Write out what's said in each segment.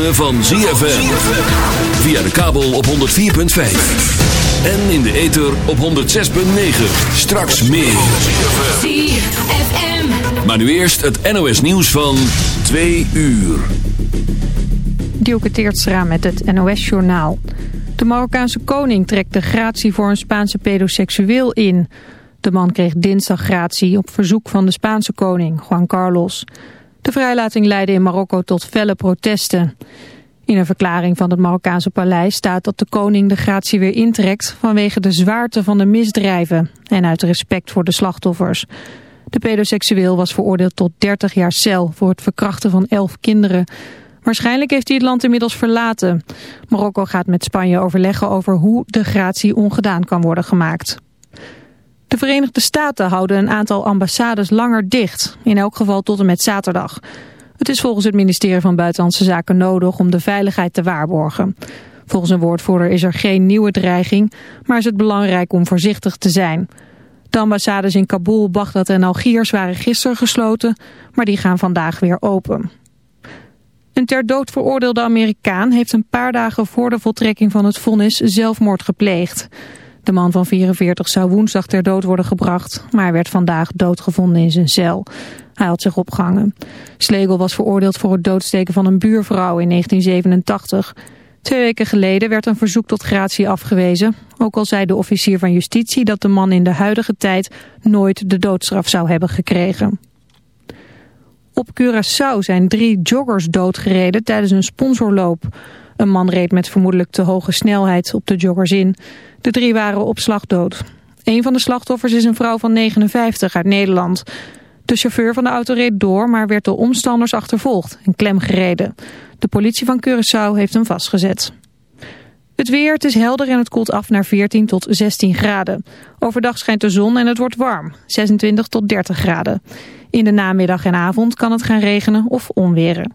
ritme van ZFM. Via de kabel op 104.5. En in de ether op 106.9. Straks meer. ZFM. Maar nu eerst het NOS nieuws van 2 uur. Dielke Teertstra met het NOS-journaal. De Marokkaanse koning trekt de gratie voor een Spaanse pedoseksueel in. De man kreeg dinsdag gratie op verzoek van de Spaanse koning, Juan Carlos. De vrijlating leidde in Marokko tot felle protesten. In een verklaring van het Marokkaanse paleis staat dat de koning de gratie weer intrekt... vanwege de zwaarte van de misdrijven en uit respect voor de slachtoffers. De pedoseksueel was veroordeeld tot 30 jaar cel voor het verkrachten van 11 kinderen... Waarschijnlijk heeft hij het land inmiddels verlaten. Marokko gaat met Spanje overleggen over hoe de gratie ongedaan kan worden gemaakt. De Verenigde Staten houden een aantal ambassades langer dicht, in elk geval tot en met zaterdag. Het is volgens het ministerie van Buitenlandse Zaken nodig om de veiligheid te waarborgen. Volgens een woordvoerder is er geen nieuwe dreiging, maar is het belangrijk om voorzichtig te zijn. De ambassades in Kabul, Bagdad en Algiers waren gisteren gesloten, maar die gaan vandaag weer open. Een ter dood veroordeelde Amerikaan heeft een paar dagen voor de voltrekking van het vonnis zelfmoord gepleegd. De man van 44 zou woensdag ter dood worden gebracht, maar werd vandaag doodgevonden in zijn cel. Hij had zich opgehangen. Slegel was veroordeeld voor het doodsteken van een buurvrouw in 1987. Twee weken geleden werd een verzoek tot gratie afgewezen. Ook al zei de officier van justitie dat de man in de huidige tijd nooit de doodstraf zou hebben gekregen. Op Curaçao zijn drie joggers doodgereden tijdens een sponsorloop. Een man reed met vermoedelijk te hoge snelheid op de joggers in. De drie waren op slag dood. Een van de slachtoffers is een vrouw van 59 uit Nederland. De chauffeur van de auto reed door, maar werd door omstanders achtervolgd en klemgereden. De politie van Curaçao heeft hem vastgezet. Het weer, het is helder en het koelt af naar 14 tot 16 graden. Overdag schijnt de zon en het wordt warm, 26 tot 30 graden. In de namiddag en avond kan het gaan regenen of onweren.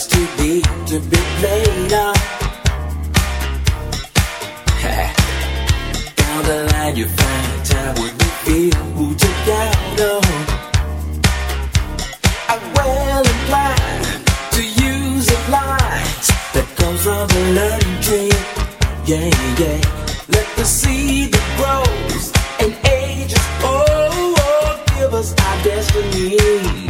Is too deep to be played on. Down the line you find time when you feel who took out on. I'm well inclined to use a line that comes from the learning tree. Yeah, yeah. Let the seed that grows and ages. Oh, oh give us our destiny.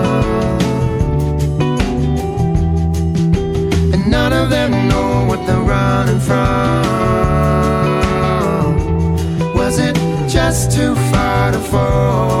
from? Was it just too far to fall?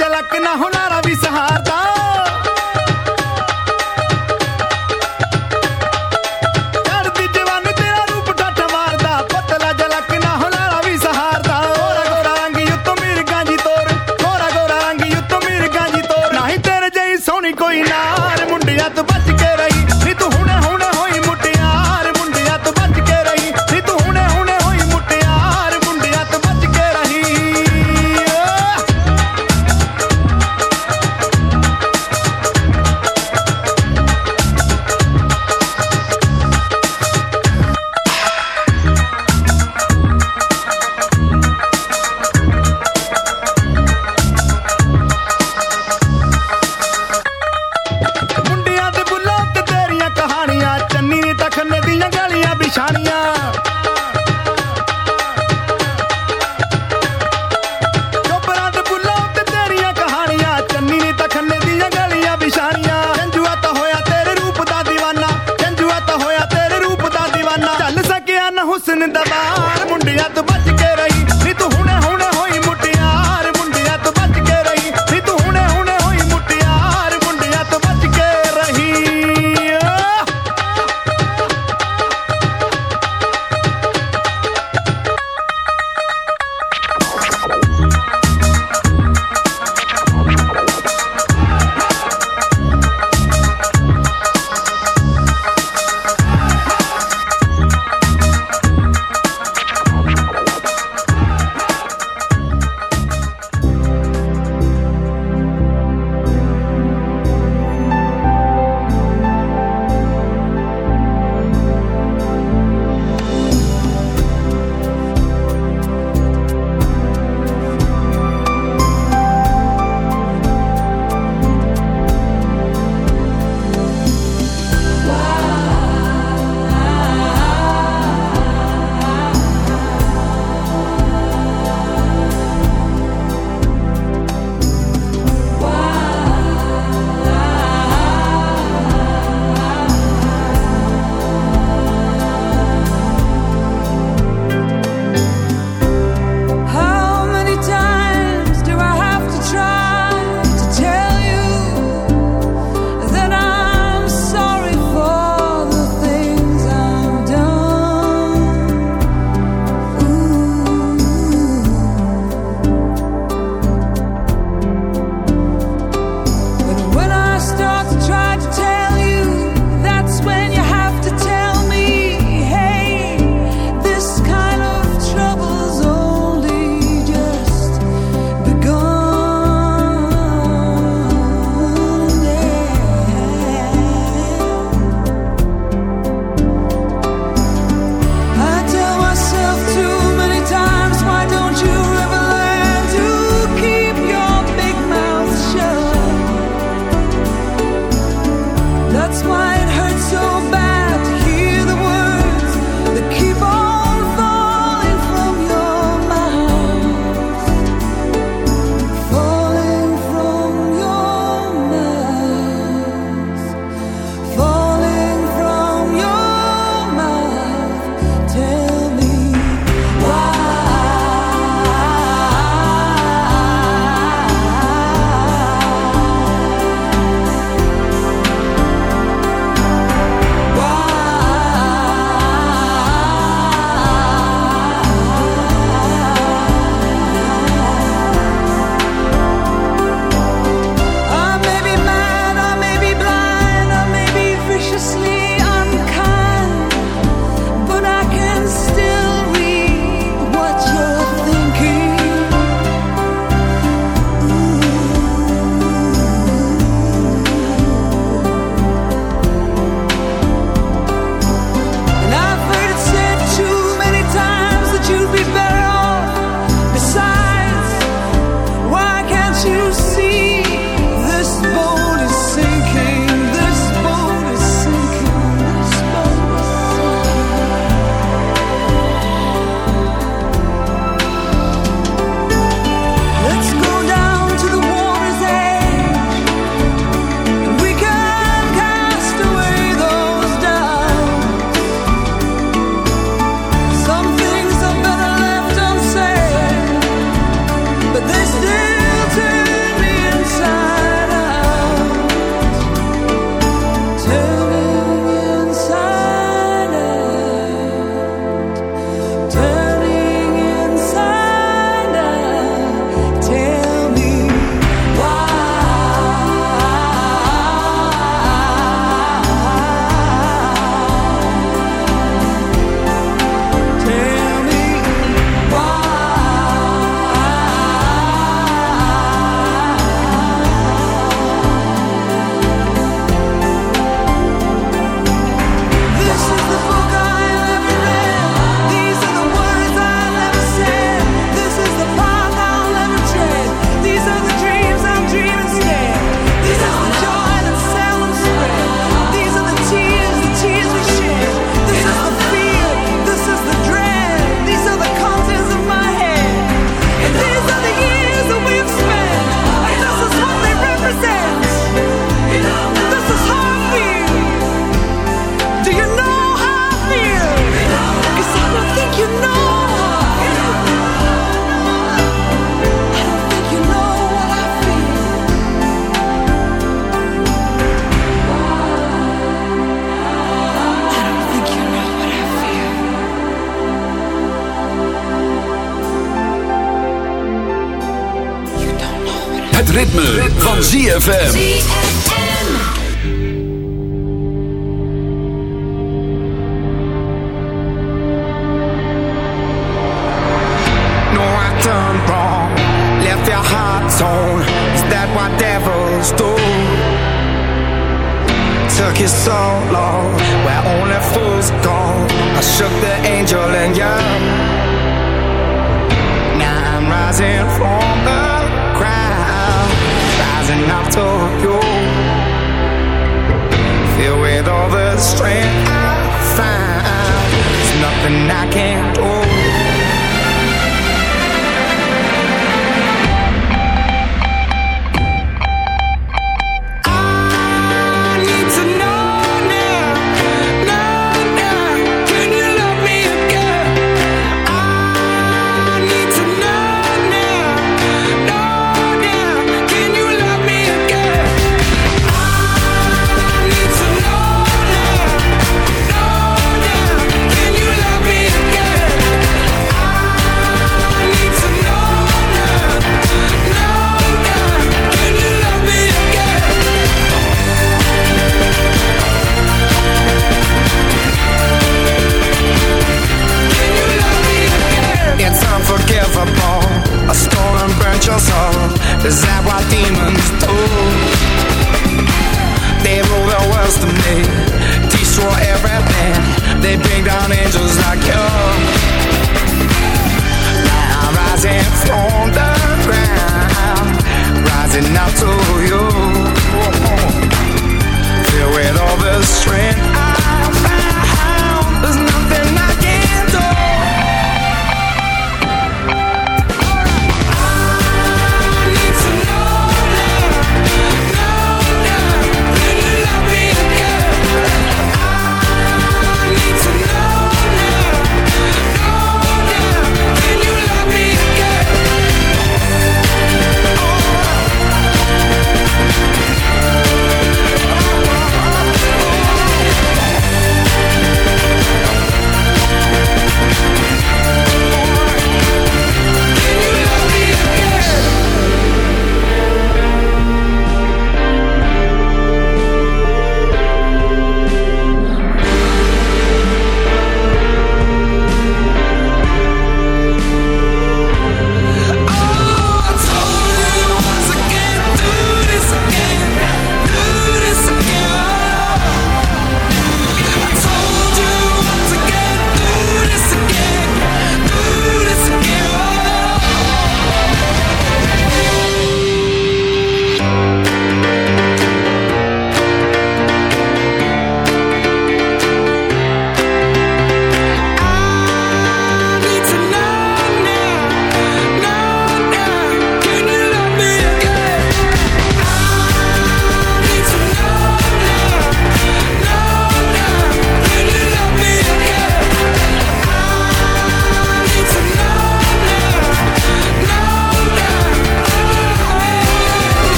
जलक ना होना रवि सहारदा ZFM.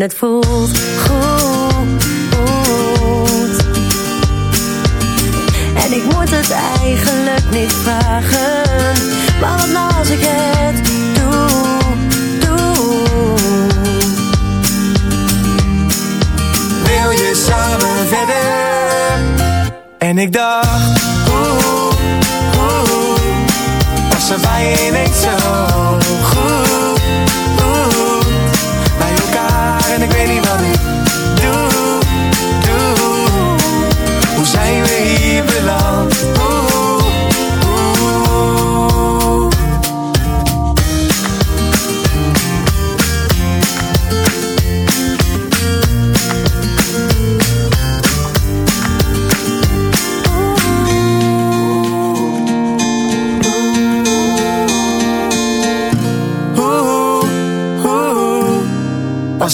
en het voelt goed. En ik moet het eigenlijk niet vragen, maar wat nou als ik het doe, doe. Wil je samen verder? En ik dacht, Oh, oh. Als er bij je niet zo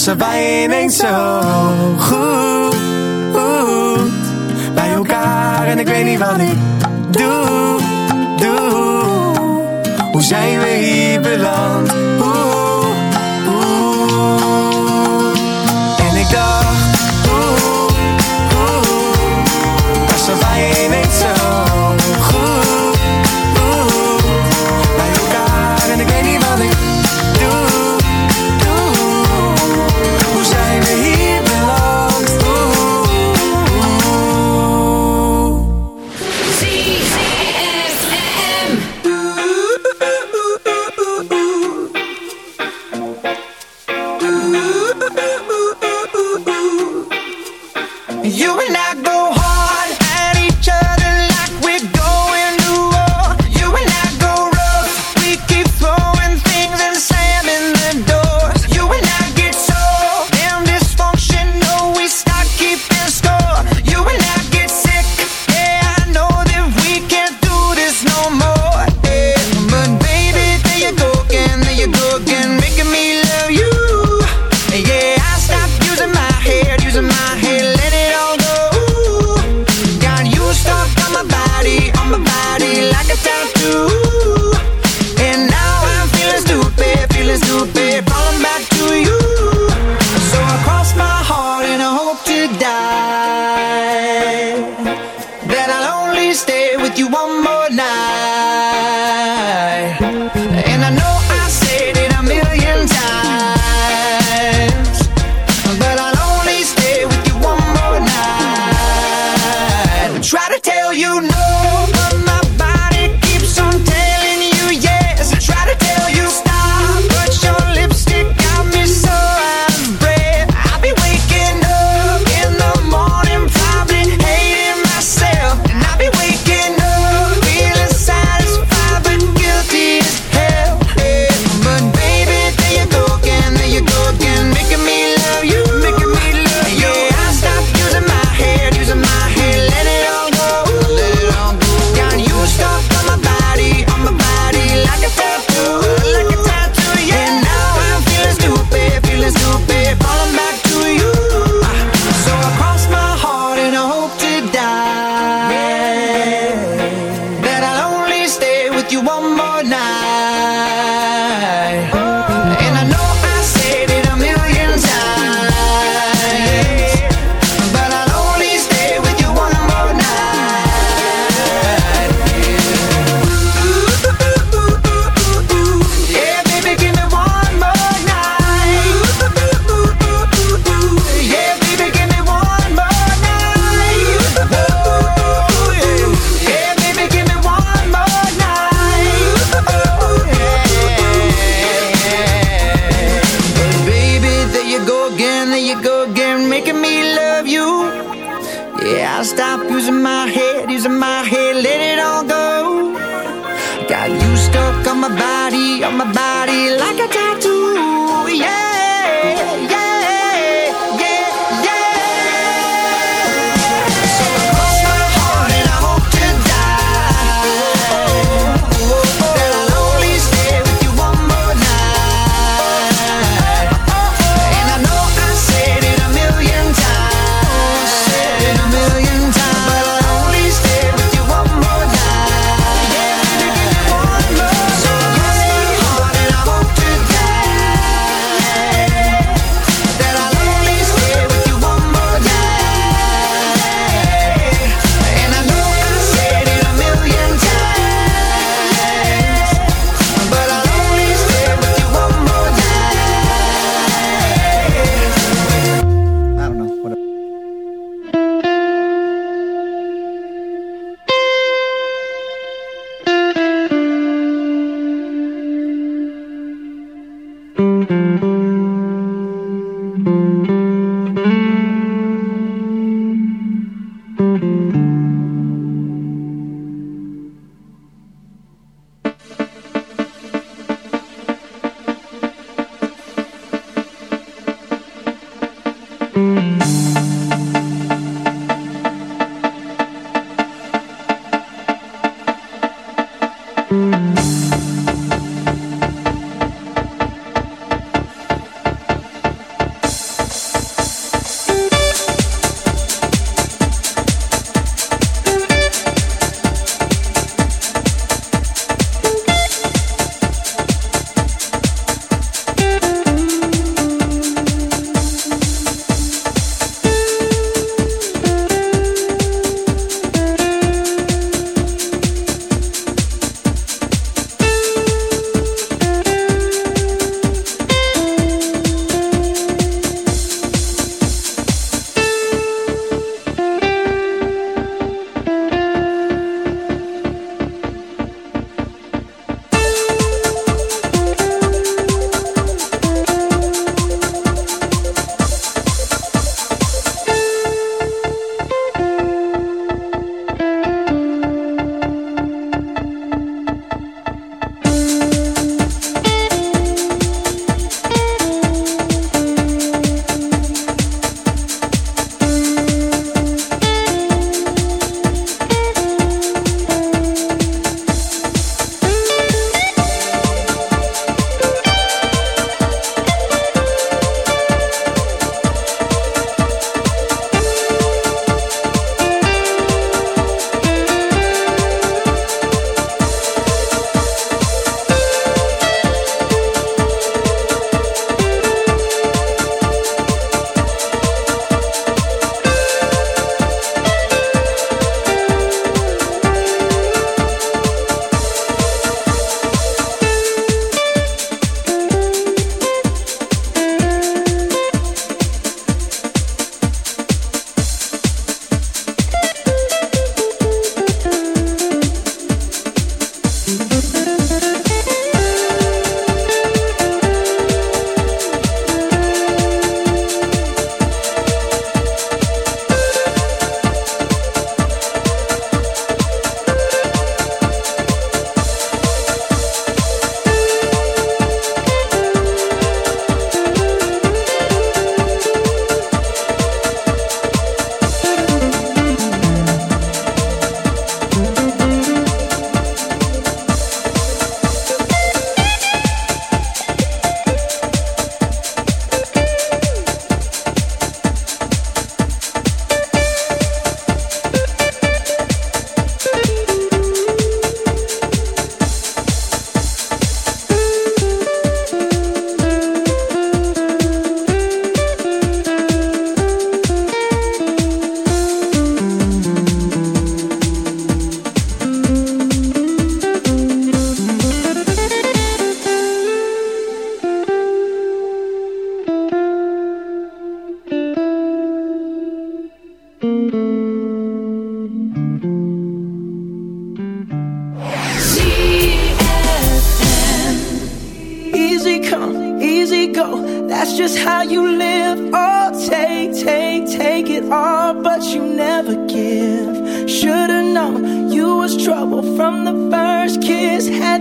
passen wij ineens zo goed bij elkaar en ik weet niet wat ik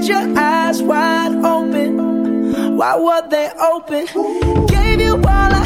your eyes wide open. Why were they open? Gave you all I